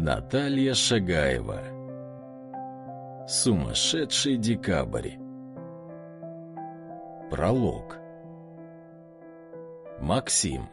Наталья Шагаева Сумасшедший декабрь Пролог Максим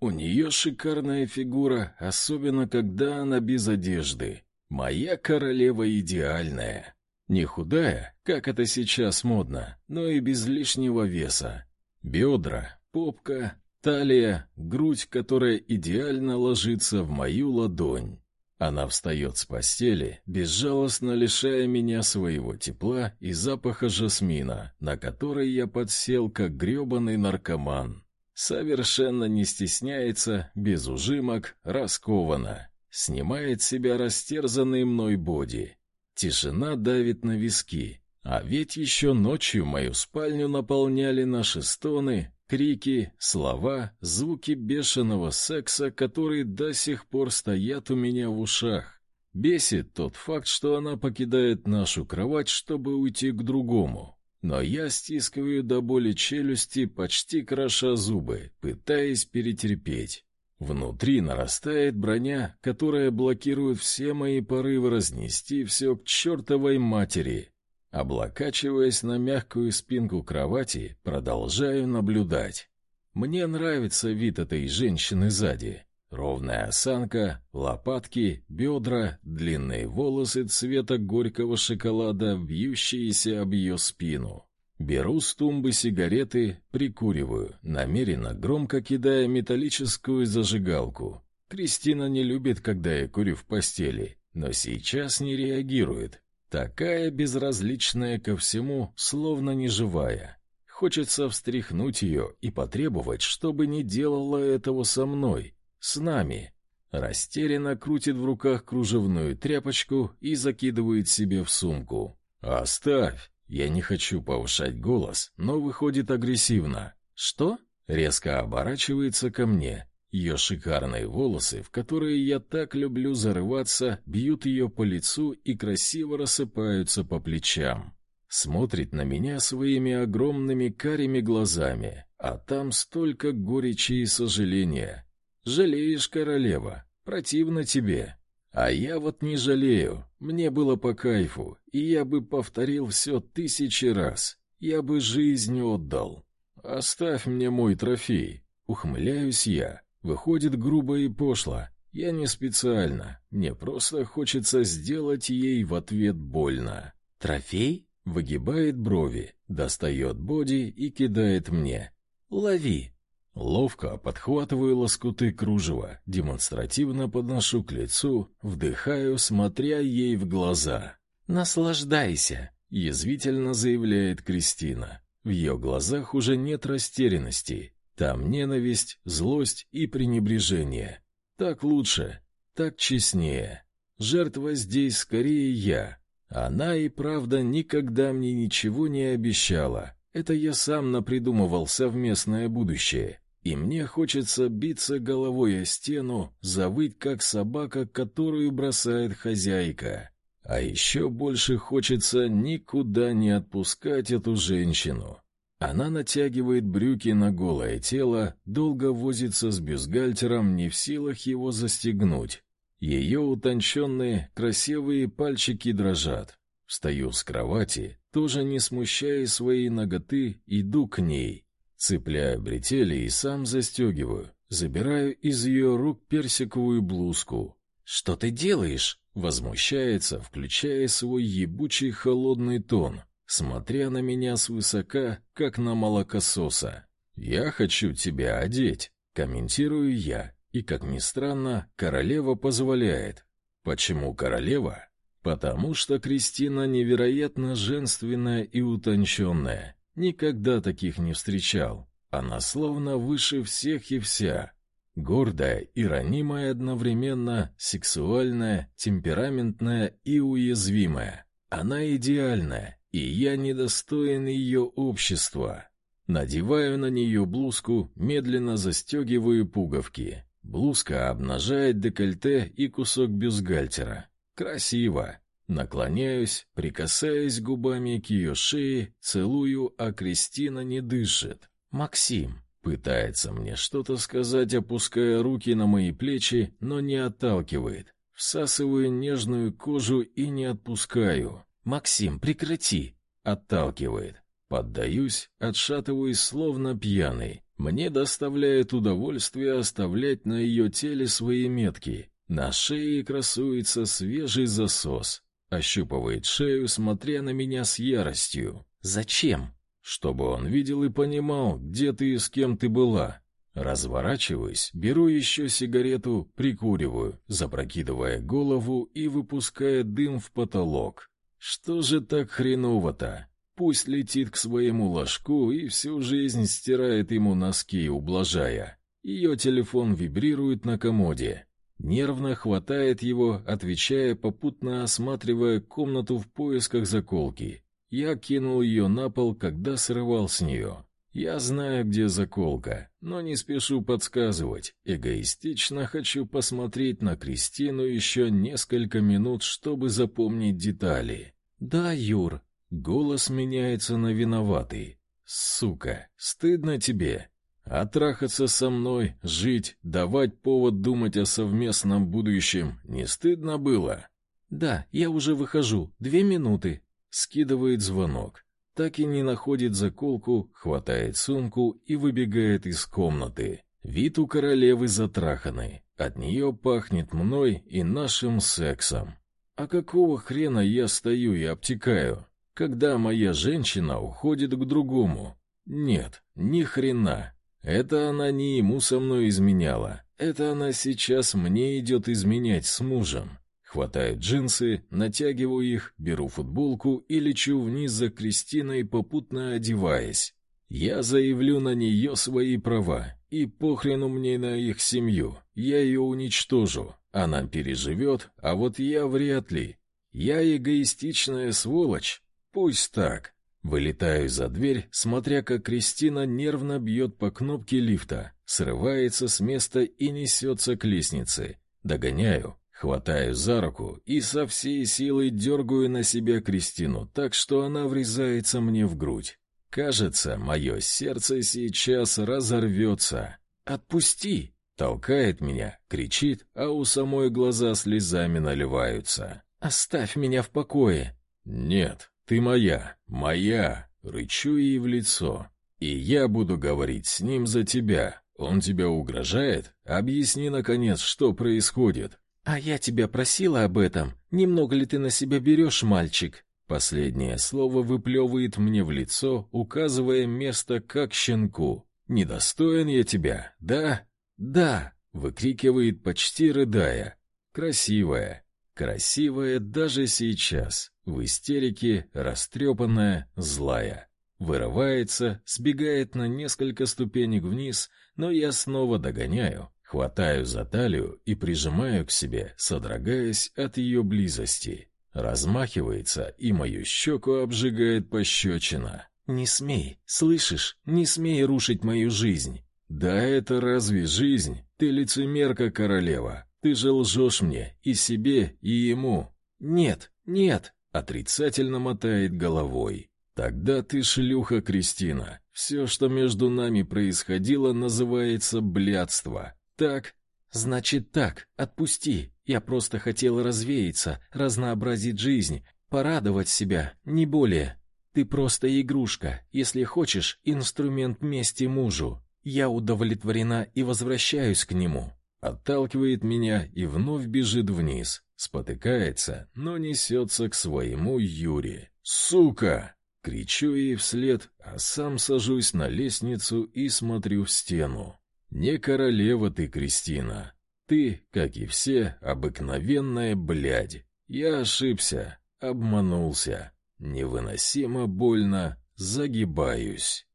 У нее шикарная фигура, особенно когда она без одежды. Моя королева идеальная. Не худая, как это сейчас модно, но и без лишнего веса. Бедра, попка, талия, грудь, которая идеально ложится в мою ладонь. Она встает с постели, безжалостно лишая меня своего тепла и запаха жасмина, на который я подсел как грёбаный наркоман. Совершенно не стесняется, без ужимок, раскованно. Снимает с себя растерзанный мной боди. Тишина давит на виски. А ведь еще ночью мою спальню наполняли наши стоны, крики, слова, звуки бешеного секса, которые до сих пор стоят у меня в ушах. Бесит тот факт, что она покидает нашу кровать, чтобы уйти к другому. Но я стискиваю до боли челюсти, почти кроша зубы, пытаясь перетерпеть. Внутри нарастает броня, которая блокирует все мои порывы разнести все к чертовой матери. Облокачиваясь на мягкую спинку кровати, продолжаю наблюдать. Мне нравится вид этой женщины сзади. Ровная осанка, лопатки, бедра, длинные волосы цвета горького шоколада, вьющиеся об ее спину. Беру с тумбы сигареты, прикуриваю, намеренно громко кидая металлическую зажигалку. Кристина не любит, когда я курю в постели, но сейчас не реагирует, Такая безразличная ко всему, словно неживая. Хочется встряхнуть ее и потребовать, чтобы не делала этого со мной, с нами. Растерянно крутит в руках кружевную тряпочку и закидывает себе в сумку. «Оставь!» Я не хочу повышать голос, но выходит агрессивно. «Что?» Резко оборачивается ко мне. Ее шикарные волосы, в которые я так люблю зарываться, бьют ее по лицу и красиво рассыпаются по плечам. Смотрит на меня своими огромными карими глазами, а там столько горечи и сожаления. Жалеешь, королева, противно тебе. А я вот не жалею, мне было по кайфу, и я бы повторил все тысячи раз. Я бы жизнь отдал. Оставь мне мой трофей, ухмыляюсь я. Выходит грубо и пошло. Я не специально. Мне просто хочется сделать ей в ответ больно. Трофей выгибает брови, достает боди и кидает мне. Лови. Ловко подхватываю лоскуты кружева, демонстративно подношу к лицу, вдыхаю, смотря ей в глаза. Наслаждайся, язвительно заявляет Кристина. В ее глазах уже нет растерянности, там ненависть, злость и пренебрежение. Так лучше, так честнее. Жертва здесь скорее я. Она и правда никогда мне ничего не обещала. Это я сам напридумывал совместное будущее. И мне хочется биться головой о стену, завыть как собака, которую бросает хозяйка. А еще больше хочется никуда не отпускать эту женщину. Она натягивает брюки на голое тело, долго возится с бюстгальтером, не в силах его застегнуть. Ее утонченные, красивые пальчики дрожат. Встаю с кровати, тоже не смущая своей ноготы, иду к ней. Цепляю бретели и сам застегиваю. Забираю из ее рук персиковую блузку. «Что ты делаешь?» Возмущается, включая свой ебучий холодный тон смотря на меня свысока, как на молокососа. «Я хочу тебя одеть», — комментирую я, и, как ни странно, королева позволяет. Почему королева? Потому что Кристина невероятно женственная и утонченная. Никогда таких не встречал. Она словно выше всех и вся. Гордая и ранимая одновременно, сексуальная, темпераментная и уязвимая. Она идеальная, и я недостоин ее общества. Надеваю на нее блузку, медленно застегиваю пуговки. Блузка обнажает декольте и кусок бюстгальтера. Красиво. Наклоняюсь, прикасаясь губами к ее шее, целую, а Кристина не дышит. «Максим», Пытается мне что-то сказать, опуская руки на мои плечи, но не отталкивает. Всасываю нежную кожу и не отпускаю. «Максим, прекрати!» Отталкивает. Поддаюсь, отшатываюсь, словно пьяный. Мне доставляет удовольствие оставлять на ее теле свои метки. На шее красуется свежий засос. Ощупывает шею, смотря на меня с яростью. «Зачем?» «Чтобы он видел и понимал, где ты и с кем ты была». Разворачиваюсь, беру еще сигарету, прикуриваю, запрокидывая голову и выпуская дым в потолок. Что же так хреново-то? Пусть летит к своему ложку и всю жизнь стирает ему носки, ублажая. Ее телефон вибрирует на комоде. Нервно хватает его, отвечая, попутно осматривая комнату в поисках заколки. Я кинул ее на пол, когда срывал с нее. Я знаю, где заколка, но не спешу подсказывать. Эгоистично хочу посмотреть на Кристину еще несколько минут, чтобы запомнить детали. Да, Юр, голос меняется на виноватый. Сука, стыдно тебе. А трахаться со мной, жить, давать повод думать о совместном будущем не стыдно было? Да, я уже выхожу. Две минуты. Скидывает звонок так и не находит заколку, хватает сумку и выбегает из комнаты. Вид у королевы затраханный. От нее пахнет мной и нашим сексом. А какого хрена я стою и обтекаю, когда моя женщина уходит к другому? Нет, ни хрена. Это она не ему со мной изменяла. Это она сейчас мне идет изменять с мужем. Хватаю джинсы, натягиваю их, беру футболку и лечу вниз за Кристиной, попутно одеваясь. Я заявлю на нее свои права, и похрену мне на их семью. Я ее уничтожу. Она переживет, а вот я вряд ли. Я эгоистичная сволочь. Пусть так. Вылетаю за дверь, смотря как Кристина нервно бьет по кнопке лифта, срывается с места и несется к лестнице. Догоняю, Хватаю за руку и со всей силой дергаю на себя Кристину, так что она врезается мне в грудь. Кажется, мое сердце сейчас разорвется. «Отпусти!» Толкает меня, кричит, а у самой глаза слезами наливаются. «Оставь меня в покое!» «Нет, ты моя, моя!» Рычу ей в лицо. «И я буду говорить с ним за тебя. Он тебя угрожает? Объясни, наконец, что происходит!» «А я тебя просила об этом. Немного ли ты на себя берешь, мальчик?» Последнее слово выплевывает мне в лицо, указывая место как щенку. «Недостоин я тебя, да?» «Да!» — выкрикивает, почти рыдая. «Красивая, красивая даже сейчас, в истерике, растрепанная, злая». Вырывается, сбегает на несколько ступенек вниз, но я снова догоняю, Хватаю за талию и прижимаю к себе, содрогаясь от ее близости. Размахивается, и мою щеку обжигает пощечина. «Не смей, слышишь? Не смей рушить мою жизнь!» «Да это разве жизнь? Ты лицемерка, королева! Ты же лжешь мне, и себе, и ему!» «Нет, нет!» — отрицательно мотает головой. «Тогда ты шлюха, Кристина. Все, что между нами происходило, называется блядство. Так, значит так, отпусти. Я просто хотел развеяться, разнообразить жизнь, порадовать себя, не более. Ты просто игрушка, если хочешь, инструмент мести мужу. Я удовлетворена и возвращаюсь к нему. Отталкивает меня и вновь бежит вниз, спотыкается, но несется к своему Юре. Сука! Кричу ей вслед, а сам сажусь на лестницу и смотрю в стену. Не королева ты, Кристина. Ты, как и все, обыкновенная блядь. Я ошибся, обманулся. Невыносимо больно, загибаюсь.